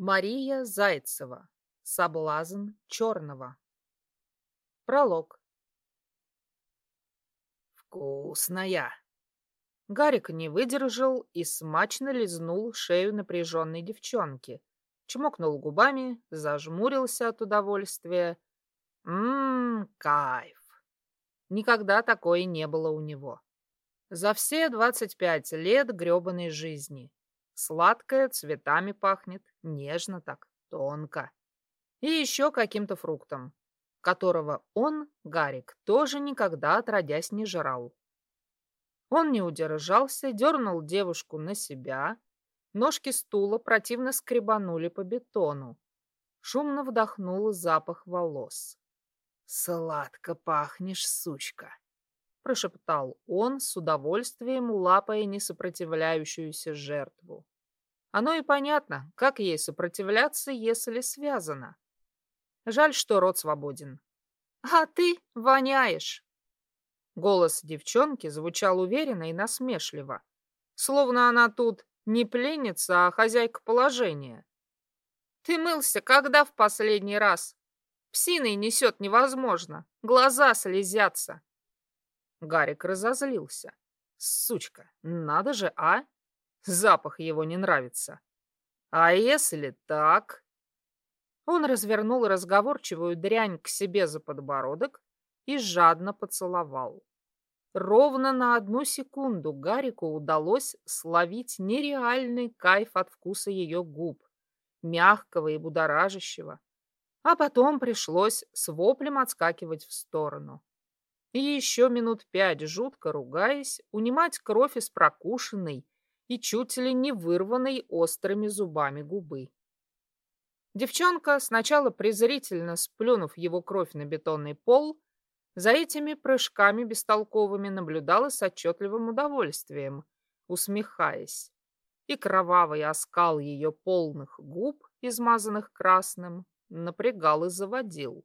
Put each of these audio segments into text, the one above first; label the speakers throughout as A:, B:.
A: Мария Зайцева. Соблазн черного. Пролог. Вкусная. Гарик не выдержал и смачно лизнул шею напряженной девчонки. Чмокнул губами, зажмурился от удовольствия. Ммм, кайф. Никогда такое не было у него. За все двадцать пять лет гребаной жизни. Сладкое, цветами пахнет, нежно так, тонко. И еще каким-то фруктом, которого он, Гарик, тоже никогда отродясь не жрал. Он не удержался, дернул девушку на себя. Ножки стула противно скребанули по бетону. Шумно вдохнул запах волос. «Сладко пахнешь, сучка!» прошептал он с удовольствием, лапая несопротивляющуюся жертву. Оно и понятно, как ей сопротивляться, если связано. Жаль, что рот свободен. «А ты воняешь!» Голос девчонки звучал уверенно и насмешливо, словно она тут не пленница, а хозяйка положения. «Ты мылся когда в последний раз? Псиной несет невозможно, глаза слезятся. Гарик разозлился. Сучка, надо же, а? Запах его не нравится. А если так? Он развернул разговорчивую дрянь к себе за подбородок и жадно поцеловал. Ровно на одну секунду Гарику удалось словить нереальный кайф от вкуса ее губ, мягкого и будоражащего. А потом пришлось с воплем отскакивать в сторону и еще минут пять, жутко ругаясь, унимать кровь из прокушенной и чуть ли не вырванной острыми зубами губы. Девчонка, сначала презрительно сплюнув его кровь на бетонный пол, за этими прыжками бестолковыми наблюдала с отчетливым удовольствием, усмехаясь. И кровавый оскал ее полных губ, измазанных красным, напрягал и заводил.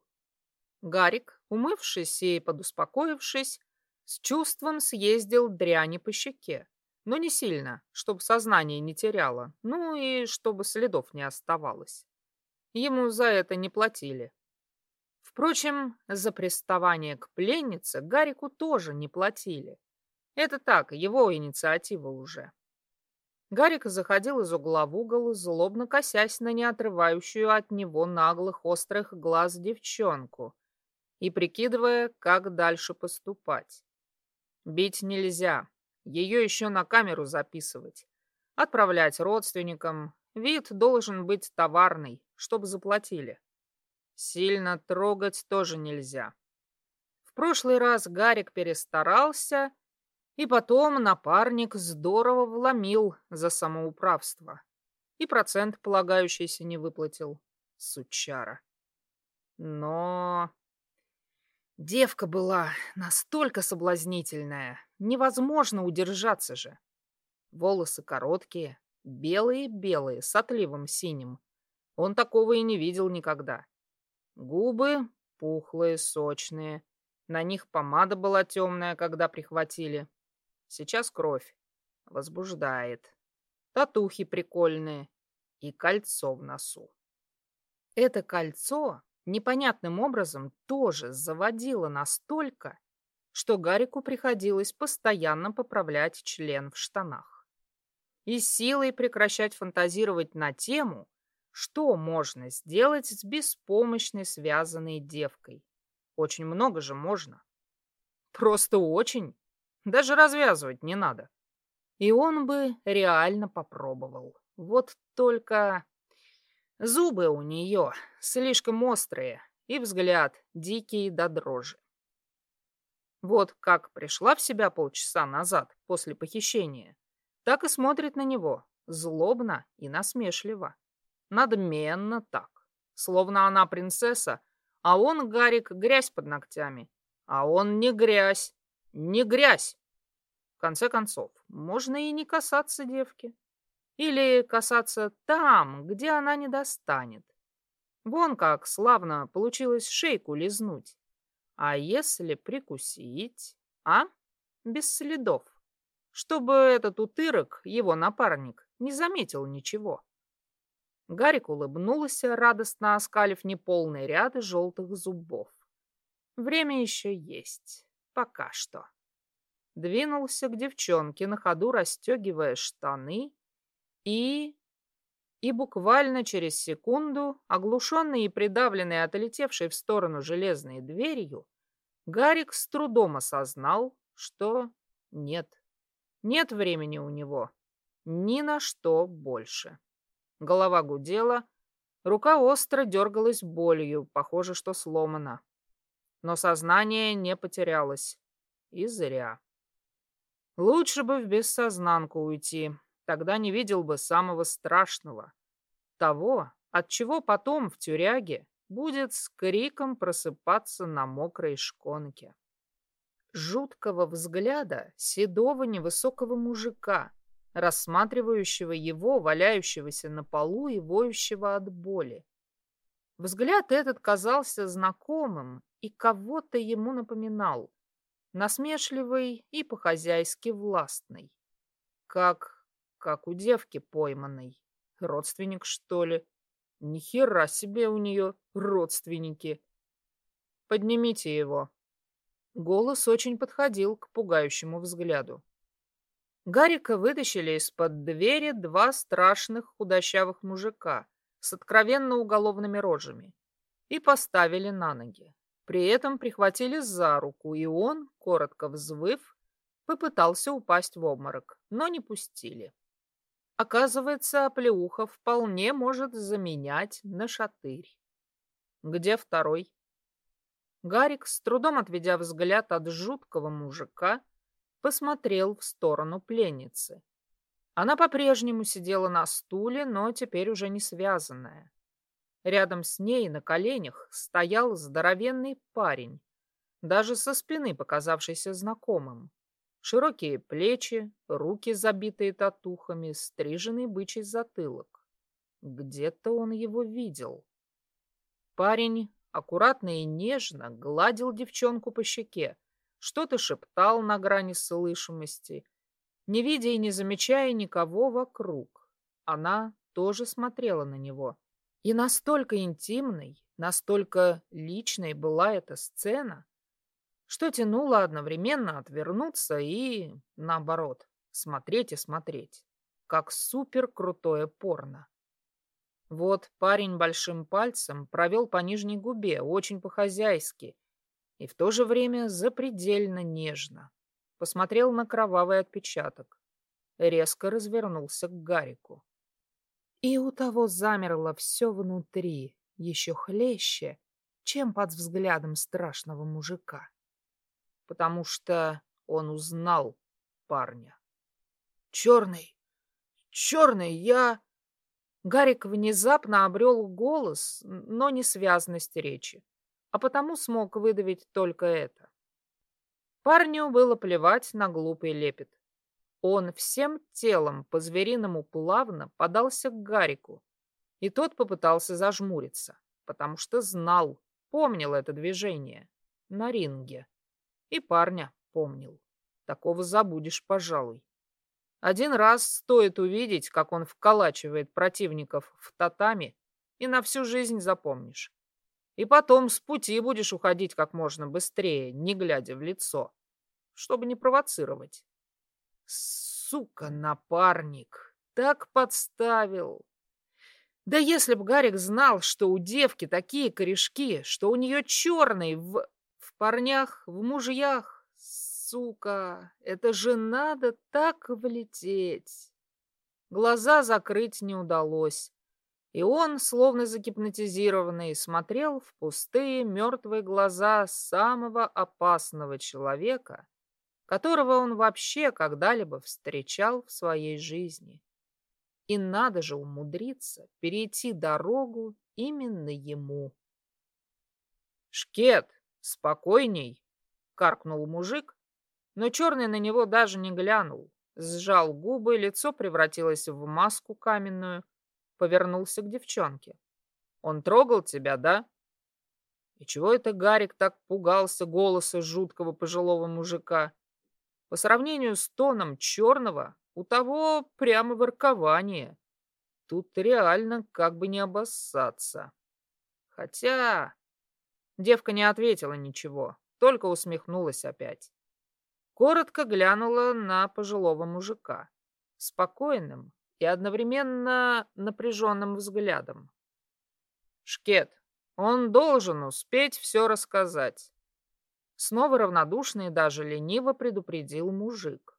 A: Гарик, умывшись и подуспокоившись, с чувством съездил дряни по щеке. Но не сильно, чтобы сознание не теряло, ну и чтобы следов не оставалось. Ему за это не платили. Впрочем, за приставание к пленнице Гарику тоже не платили. Это так, его инициатива уже. Гарик заходил из угла в угол, злобно косясь на неотрывающую от него наглых острых глаз девчонку, и прикидывая, как дальше поступать. Бить нельзя, ее еще на камеру записывать. Отправлять родственникам. Вид должен быть товарный, чтобы заплатили. Сильно трогать тоже нельзя. В прошлый раз Гарик перестарался, и потом напарник здорово вломил за самоуправство. И процент полагающийся не выплатил. Сучара. Но Девка была настолько соблазнительная, невозможно удержаться же. Волосы короткие, белые-белые, с отливом синим. Он такого и не видел никогда. Губы пухлые, сочные. На них помада была темная, когда прихватили. Сейчас кровь. Возбуждает. Татухи прикольные. И кольцо в носу. Это кольцо непонятным образом тоже заводила настолько, что Гарику приходилось постоянно поправлять член в штанах. И силой прекращать фантазировать на тему, что можно сделать с беспомощной связанной девкой. Очень много же можно. Просто очень. Даже развязывать не надо. И он бы реально попробовал. Вот только... Зубы у нее слишком острые и взгляд дикий до дрожи. Вот как пришла в себя полчаса назад после похищения, так и смотрит на него, злобно и насмешливо. Надменно так, словно она принцесса, а он, Гарик, грязь под ногтями. А он не грязь, не грязь. В конце концов, можно и не касаться девки. Или касаться там, где она не достанет. Вон как славно получилось шейку лизнуть. А если прикусить, а? Без следов. Чтобы этот утырок, его напарник, не заметил ничего. Гарик улыбнулся, радостно оскалив неполный ряд желтых зубов. Время еще есть. Пока что. Двинулся к девчонке, на ходу расстегивая штаны, и... И буквально через секунду, оглушенный и придавленный отлетевшей в сторону железной дверью, Гарик с трудом осознал, что нет, нет времени у него ни на что больше. Голова гудела, рука остро дергалась болью, похоже, что сломана. Но сознание не потерялось. И зря. Лучше бы в бессознанку уйти, тогда не видел бы самого страшного. Того, от чего потом в тюряге будет с криком просыпаться на мокрой шконке. Жуткого взгляда седого невысокого мужика, рассматривающего его, валяющегося на полу и воющего от боли. Взгляд этот казался знакомым и кого-то ему напоминал, насмешливый и по-хозяйски властный, как, как у девки пойманной. Родственник, что ли? Ни хера себе у нее родственники. Поднимите его. Голос очень подходил к пугающему взгляду. Гарика вытащили из-под двери два страшных худощавых мужика с откровенно уголовными рожами и поставили на ноги. При этом прихватили за руку, и он, коротко взвыв, попытался упасть в обморок, но не пустили. Оказывается, оплеуха вполне может заменять на шатырь. Где второй? Гарик, с трудом отведя взгляд от жуткого мужика, посмотрел в сторону пленницы. Она по-прежнему сидела на стуле, но теперь уже не связанная. Рядом с ней на коленях стоял здоровенный парень, даже со спины показавшийся знакомым. Широкие плечи, руки забитые татухами, стриженный бычий затылок. Где-то он его видел. Парень аккуратно и нежно гладил девчонку по щеке, что-то шептал на грани слышимости, не видя и не замечая никого вокруг. Она тоже смотрела на него. И настолько интимной, настолько личной была эта сцена, что тянуло одновременно отвернуться и, наоборот, смотреть и смотреть, как супер крутое порно. Вот парень большим пальцем провел по нижней губе, очень по-хозяйски, и в то же время запредельно нежно. Посмотрел на кровавый отпечаток. Резко развернулся к Гарику. И у того замерло все внутри, еще хлеще, чем под взглядом страшного мужика. Потому что он узнал парня. «Черный! Черный! Я...» Гарик внезапно обрел голос, но не связность речи а потому смог выдавить только это. Парню было плевать на глупый лепет. Он всем телом по-звериному плавно подался к Гарику, и тот попытался зажмуриться, потому что знал, помнил это движение на ринге. И парня помнил. Такого забудешь, пожалуй. Один раз стоит увидеть, как он вколачивает противников в татами, и на всю жизнь запомнишь. И потом с пути будешь уходить как можно быстрее, не глядя в лицо, чтобы не провоцировать. Сука, напарник, так подставил. Да если б Гарик знал, что у девки такие корешки, что у нее черный в... парнях, в мужьях, сука, это же надо так влететь. Глаза закрыть не удалось. И он, словно загипнотизированный, смотрел в пустые мертвые глаза самого опасного человека, которого он вообще когда-либо встречал в своей жизни. И надо же умудриться перейти дорогу именно ему. «Шкет, спокойней!» — каркнул мужик, но черный на него даже не глянул. Сжал губы, лицо превратилось в маску каменную — повернулся к девчонке. «Он трогал тебя, да?» И чего это Гарик так пугался голоса жуткого пожилого мужика? По сравнению с тоном черного, у того прямо воркование. тут реально как бы не обоссаться. Хотя... Девка не ответила ничего, только усмехнулась опять. Коротко глянула на пожилого мужика. Спокойным и одновременно напряженным взглядом. «Шкет, он должен успеть все рассказать». Снова равнодушный и даже лениво предупредил мужик.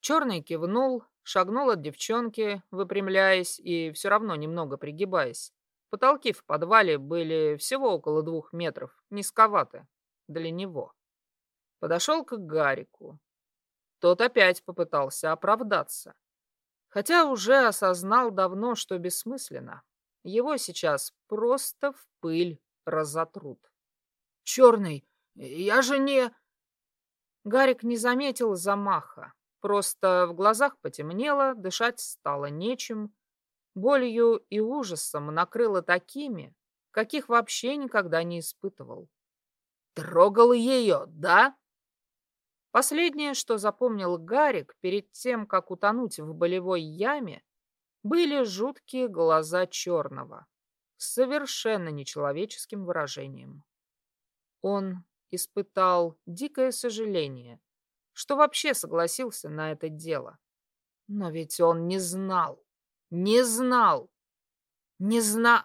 A: Черный кивнул, шагнул от девчонки, выпрямляясь и все равно немного пригибаясь. Потолки в подвале были всего около двух метров, низковаты для него. Подошел к Гарику. Тот опять попытался оправдаться. Хотя уже осознал давно, что бессмысленно. Его сейчас просто в пыль разотрут. «Черный, я же не...» Гарик не заметил замаха. Просто в глазах потемнело, дышать стало нечем. Болью и ужасом накрыло такими, каких вообще никогда не испытывал. «Трогал ее, да?» Последнее, что запомнил Гарик перед тем, как утонуть в болевой яме, были жуткие глаза черного с совершенно нечеловеческим выражением. Он испытал дикое сожаление, что вообще согласился на это дело. Но ведь он не знал, не знал, не знал.